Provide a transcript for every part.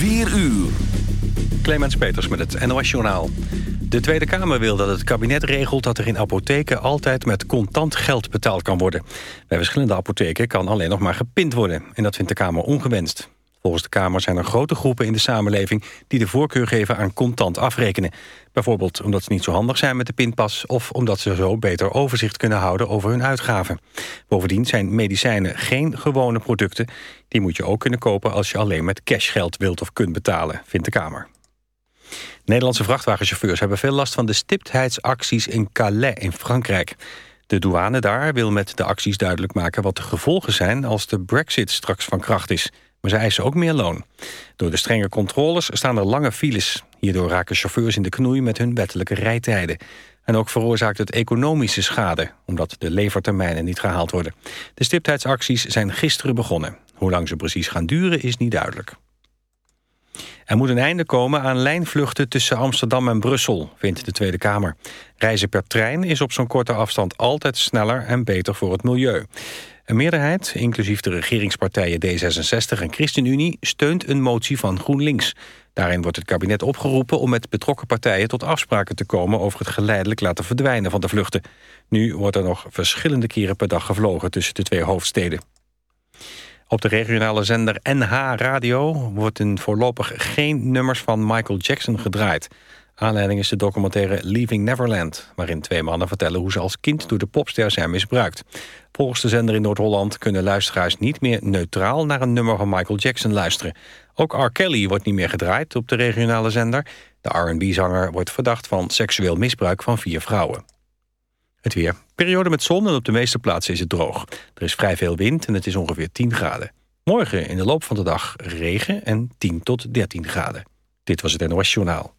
4 uur. Clemens Peters met het NOS Journaal. De Tweede Kamer wil dat het kabinet regelt dat er in apotheken altijd met contant geld betaald kan worden. Bij verschillende apotheken kan alleen nog maar gepind worden. En dat vindt de Kamer ongewenst. Volgens de Kamer zijn er grote groepen in de samenleving... die de voorkeur geven aan contant afrekenen. Bijvoorbeeld omdat ze niet zo handig zijn met de pinpas... of omdat ze zo beter overzicht kunnen houden over hun uitgaven. Bovendien zijn medicijnen geen gewone producten. Die moet je ook kunnen kopen als je alleen met cashgeld wilt of kunt betalen, vindt de Kamer. Nederlandse vrachtwagenchauffeurs hebben veel last van de stiptheidsacties in Calais in Frankrijk. De douane daar wil met de acties duidelijk maken wat de gevolgen zijn als de brexit straks van kracht is. Maar ze eisen ook meer loon. Door de strenge controles staan er lange files. Hierdoor raken chauffeurs in de knoei met hun wettelijke rijtijden. En ook veroorzaakt het economische schade, omdat de levertermijnen niet gehaald worden. De stiptheidsacties zijn gisteren begonnen. Hoe lang ze precies gaan duren is niet duidelijk. Er moet een einde komen aan lijnvluchten tussen Amsterdam en Brussel, vindt de Tweede Kamer. Reizen per trein is op zo'n korte afstand altijd sneller en beter voor het milieu. Een meerderheid, inclusief de regeringspartijen D66 en ChristenUnie... steunt een motie van GroenLinks. Daarin wordt het kabinet opgeroepen om met betrokken partijen tot afspraken te komen... over het geleidelijk laten verdwijnen van de vluchten. Nu wordt er nog verschillende keren per dag gevlogen tussen de twee hoofdsteden. Op de regionale zender NH Radio wordt in voorlopig geen nummers van Michael Jackson gedraaid. Aanleiding is de documentaire Leaving Neverland... waarin twee mannen vertellen hoe ze als kind door de popster zijn misbruikt. Volgens de zender in Noord-Holland kunnen luisteraars niet meer neutraal... naar een nummer van Michael Jackson luisteren. Ook R. Kelly wordt niet meer gedraaid op de regionale zender. De R&B-zanger wordt verdacht van seksueel misbruik van vier vrouwen. Het weer. Periode met zon en op de meeste plaatsen is het droog. Er is vrij veel wind en het is ongeveer 10 graden. Morgen in de loop van de dag regen en 10 tot 13 graden. Dit was het NOS Journaal.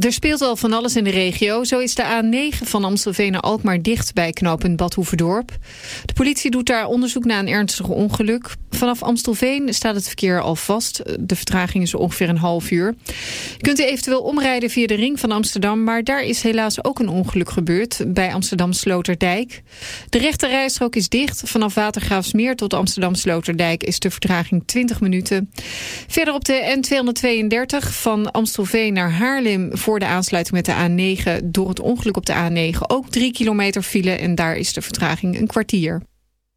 Er speelt al van alles in de regio. Zo is de A9 van Amstelveen naar Alkmaar dicht bij knooppunt Badhoevedorp. De politie doet daar onderzoek naar een ernstig ongeluk. Vanaf Amstelveen staat het verkeer al vast. De vertraging is ongeveer een half uur. Je kunt eventueel omrijden via de ring van Amsterdam... maar daar is helaas ook een ongeluk gebeurd bij Amsterdam Sloterdijk. De rechte rijstrook is dicht. Vanaf Watergraafsmeer tot Amsterdam Sloterdijk is de vertraging 20 minuten. Verder op de N232 van Amstelveen naar Haarlem voor de aansluiting met de A9 door het ongeluk op de A9 ook 3 kilometer file en daar is de vertraging een kwartier.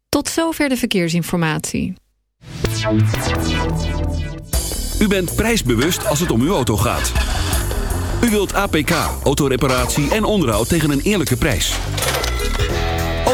Tot zover de verkeersinformatie. U bent prijsbewust als het om uw auto gaat. U wilt APK, autoreparatie en onderhoud tegen een eerlijke prijs.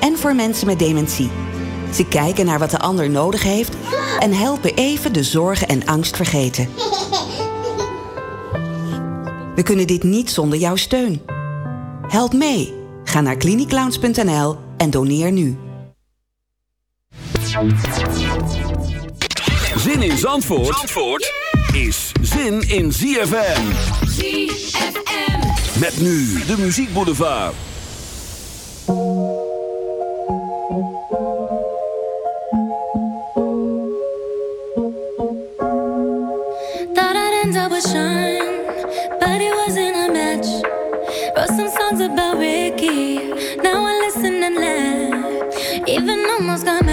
en voor mensen met dementie. Ze kijken naar wat de ander nodig heeft en helpen even de zorgen en angst vergeten. We kunnen dit niet zonder jouw steun. Help mee. Ga naar klinieklounge.nl en doneer nu. Zin in Zandvoort, Zandvoort is zin in ZFM. ZFM. Met nu de muziekboulevard. songs about Ricky. Now I listen and laugh. Even almost got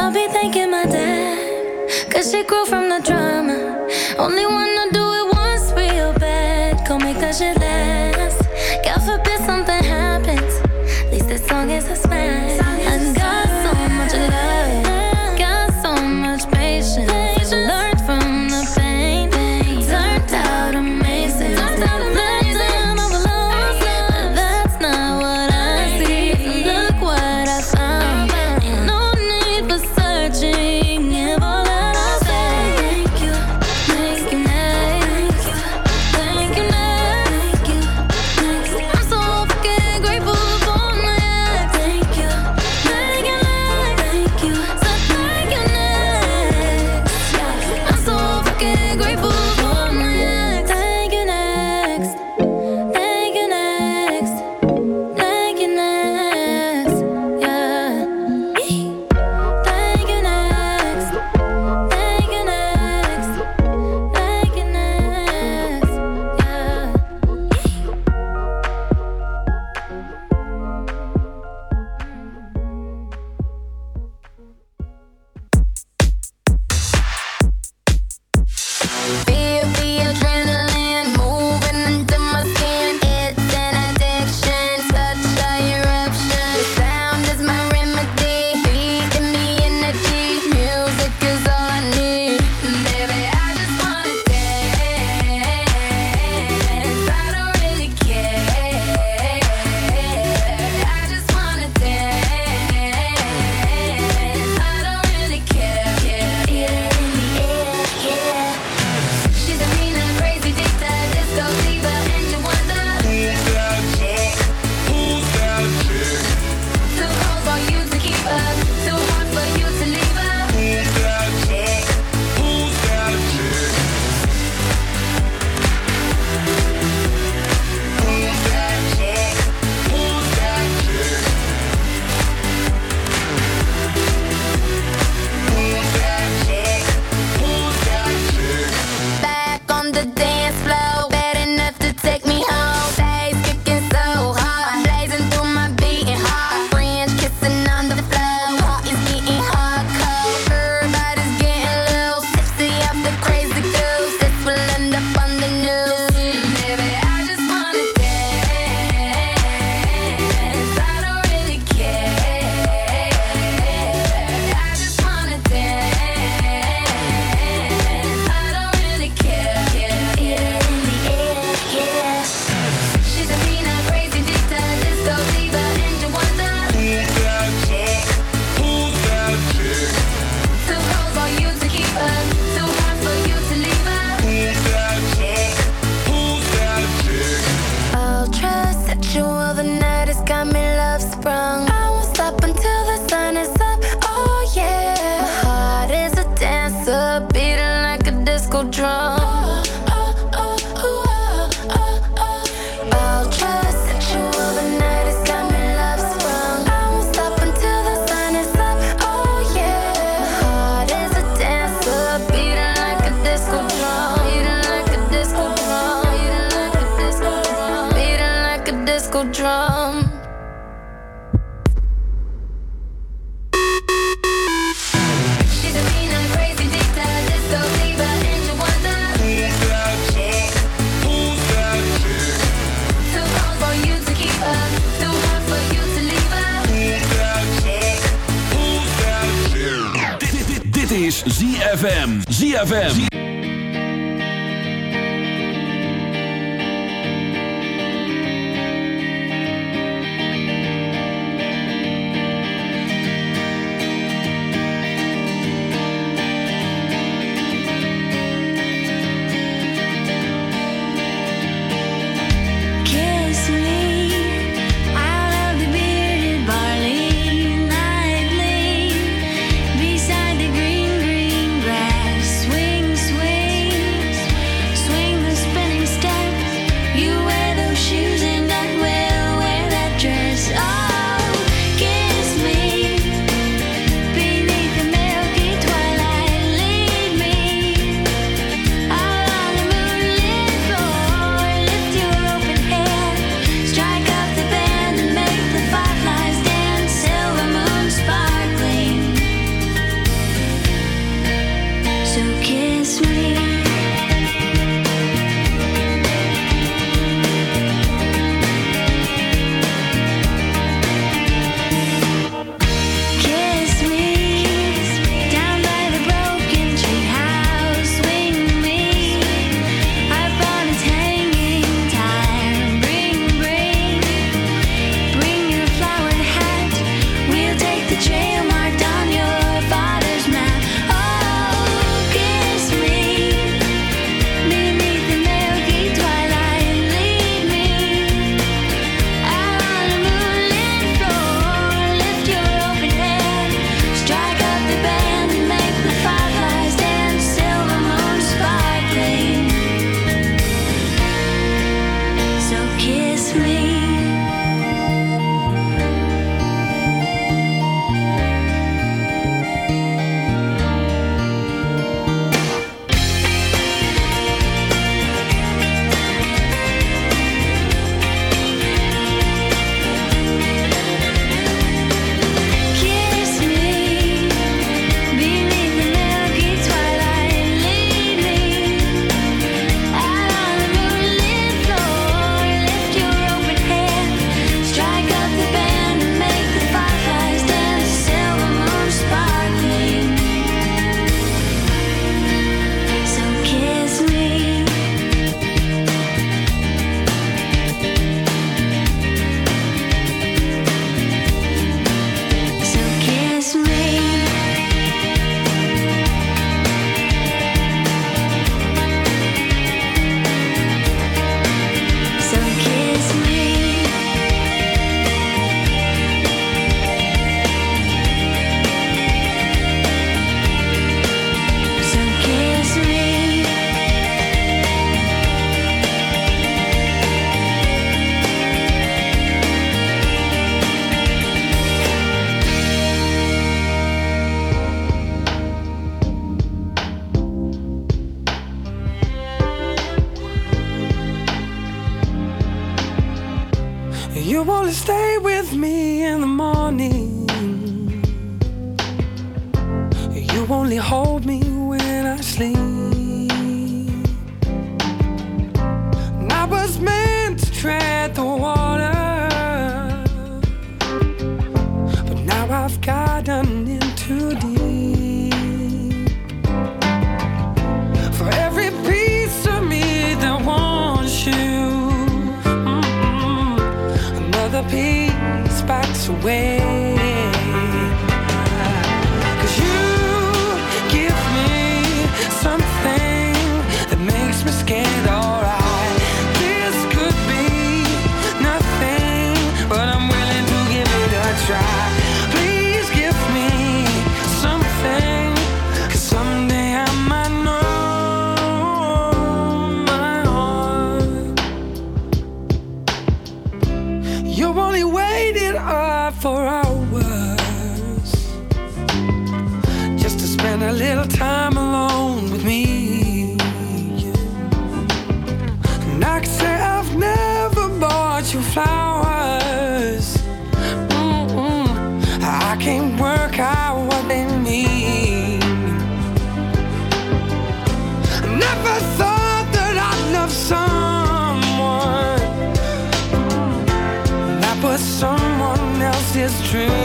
I'll be thanking my dad, cause she grew from the drama. Only wanna do it once real bad. Go make that shit ZFM. ZFM. Hold me true.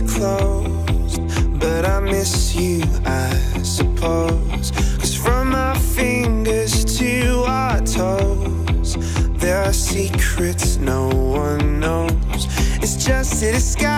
closed, but I miss you, I suppose. Cause from my fingers to our toes, there are secrets no one knows. It's just that disguise.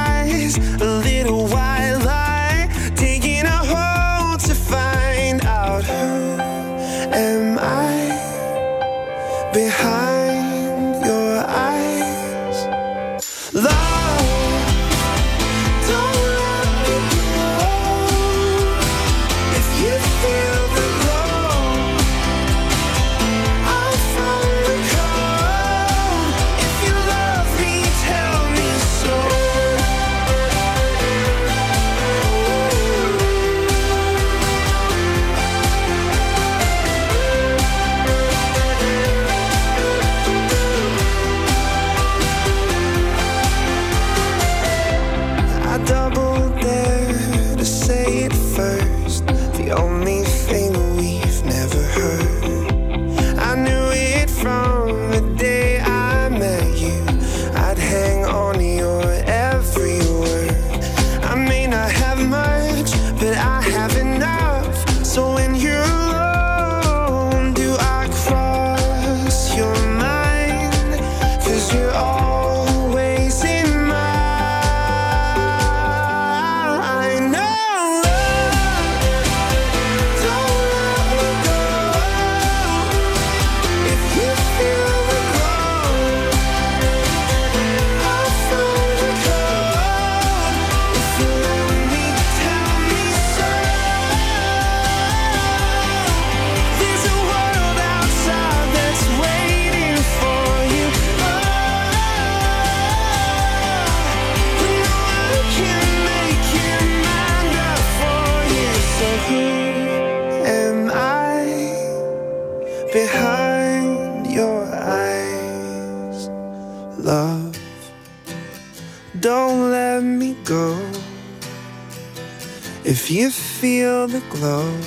the glow,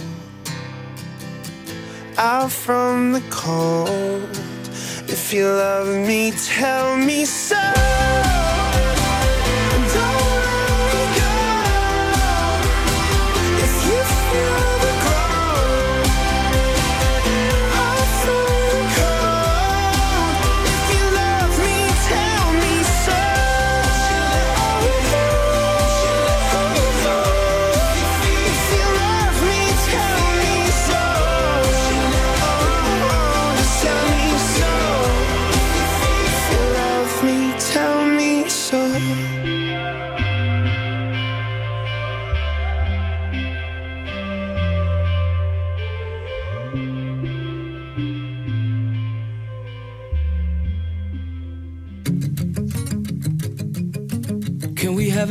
out from the cold. If you love me, tell me so.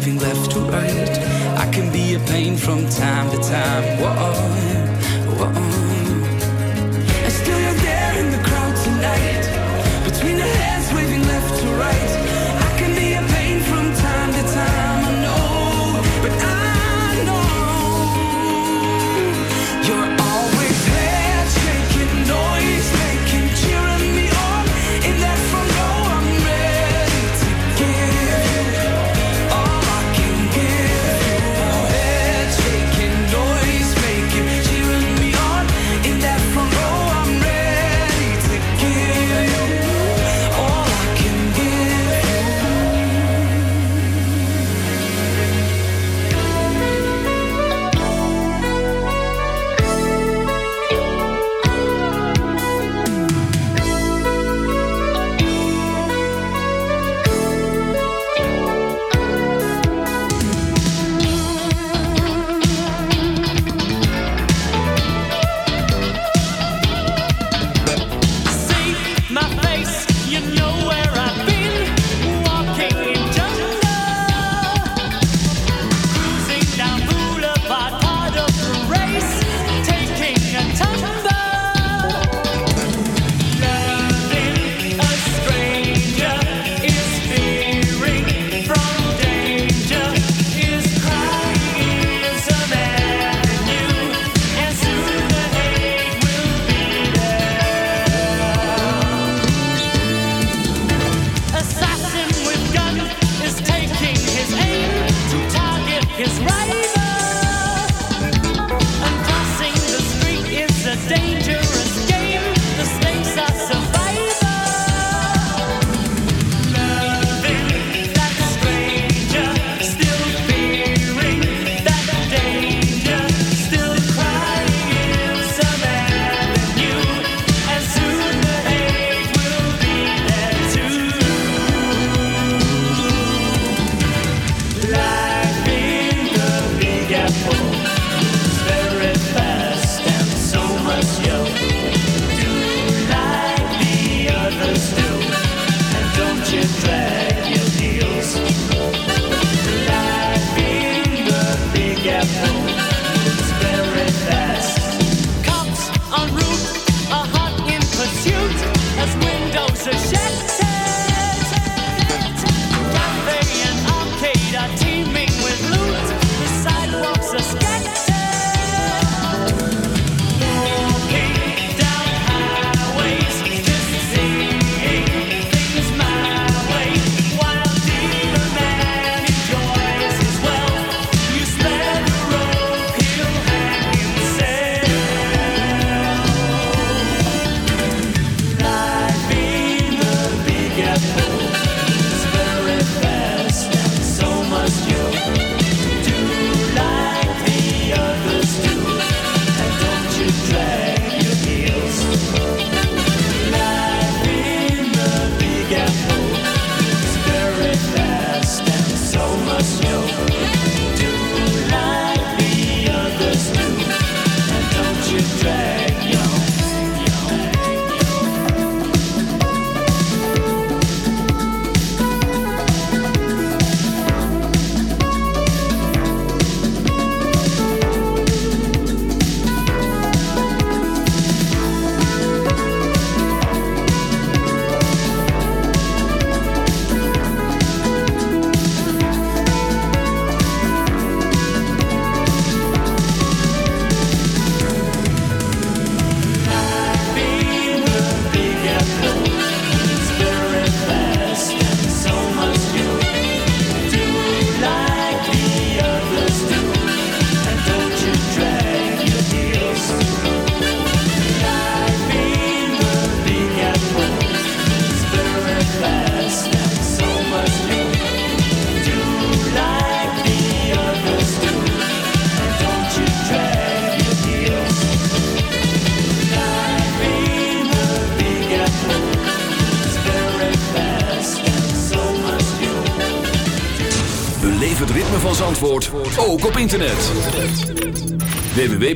Waving left to right. I can be a pain from time to time. Whoa.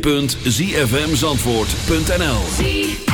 www.zfmzandvoort.nl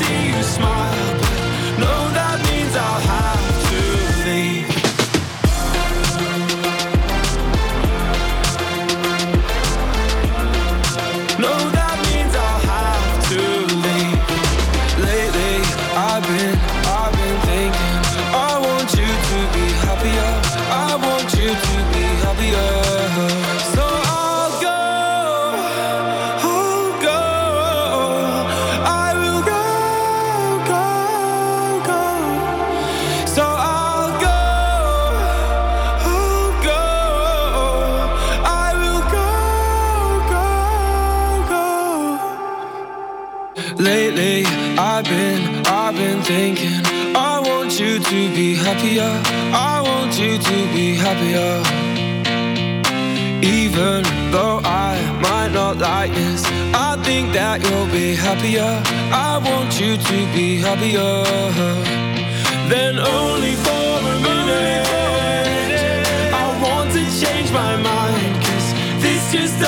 that you'll be happier. I want you to be happier. Then only for a minute, I want to change my mind. Cause this just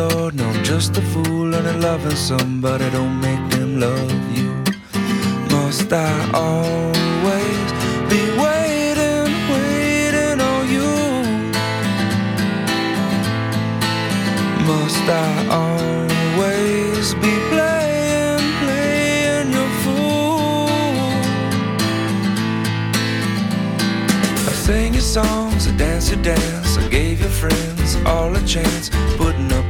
Lord. No, I'm just a fool, and I'm loving somebody don't make them love you. Must I always be waiting, waiting on you? Must I always be playing, playing your fool? I sang your songs, I danced your dance, I gave your friends all a chance. Putting up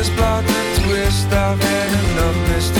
this plot and twist I've had enough, Mr.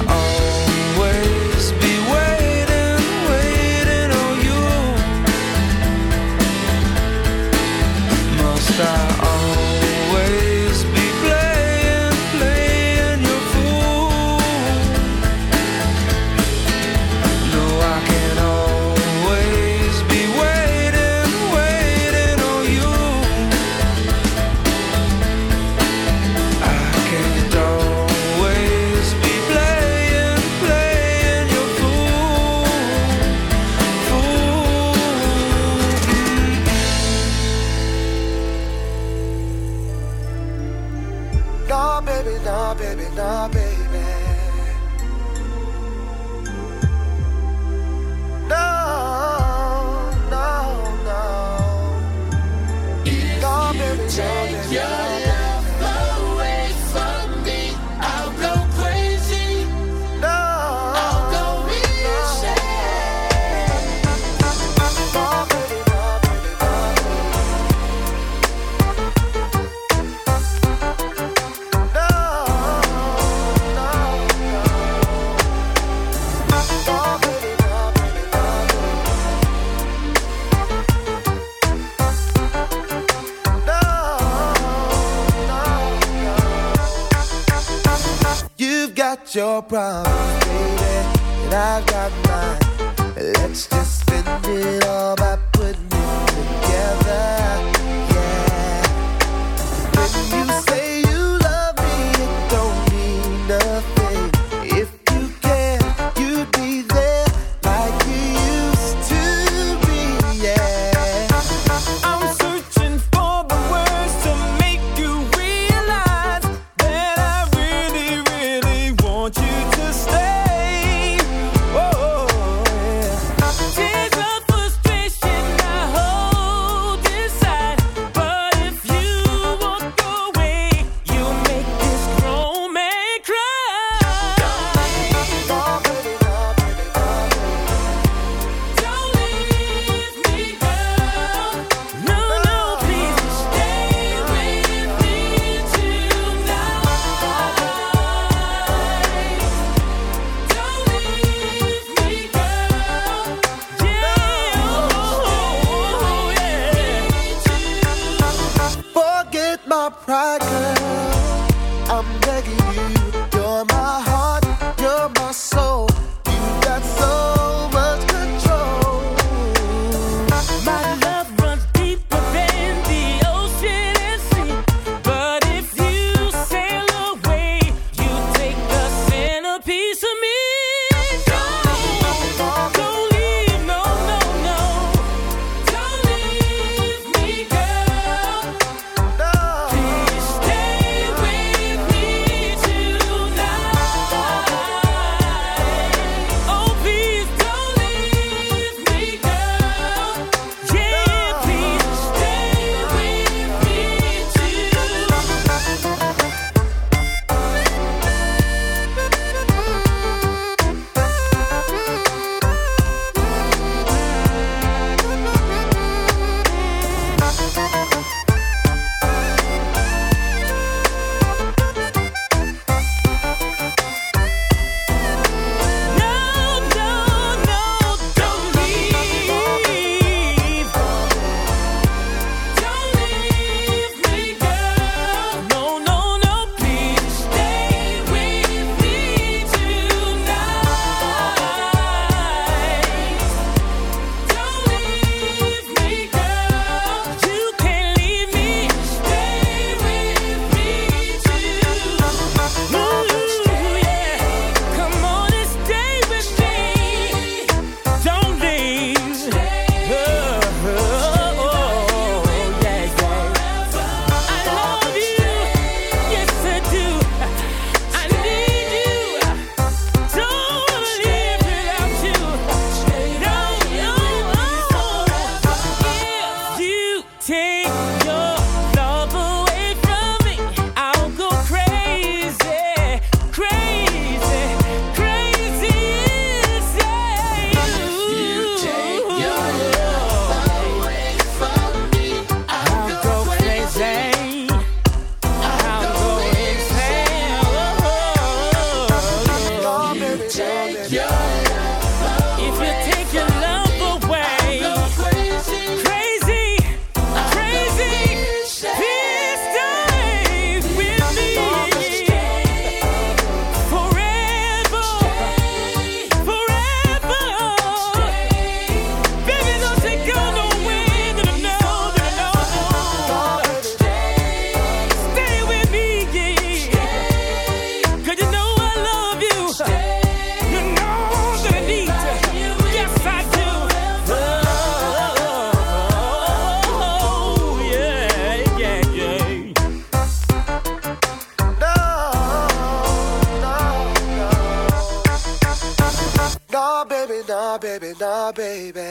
baby.